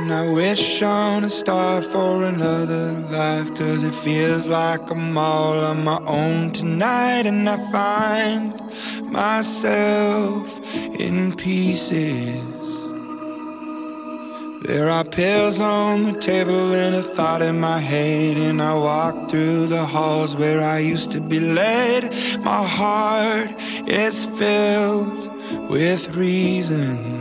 And I wish on a star for another life. Cause it feels like I'm all on my own tonight. And I find myself in pieces. There are pills on the table and a thought in my head. And I walk through the halls where I used to be led. My heart is filled with reasons.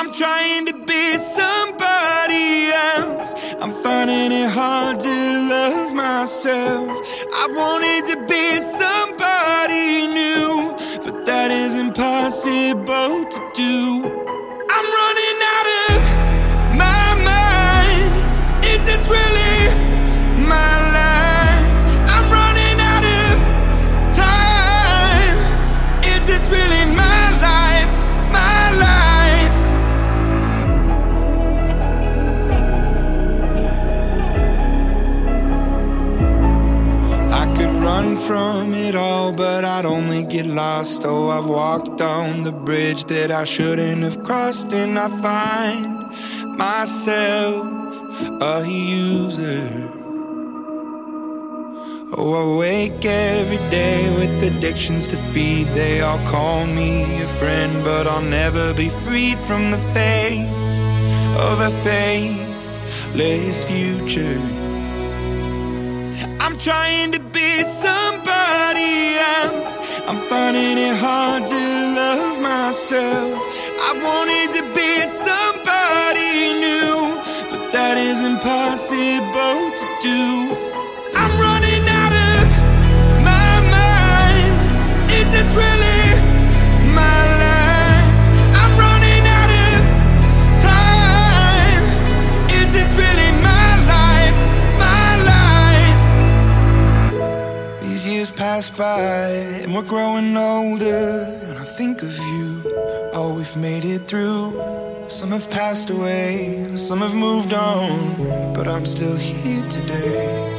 I'm trying to be somebody else. I'm finding it hard to love myself. I wanted to be somebody new, but that is impossible to do. From it all, but I'd only get lost. Oh, I've walked down the bridge that I shouldn't have crossed, and I find myself a user. Oh, I wake every day with addictions to feed. They all call me a friend, but I'll never be freed from the face of a faithless future. I'm trying to be somebody else. I'm finding it hard to love myself. I wanted to be somebody Years pass by and we're growing older. And I think of you, oh, we've made it through. Some have passed away, some have moved on, but I'm still here today.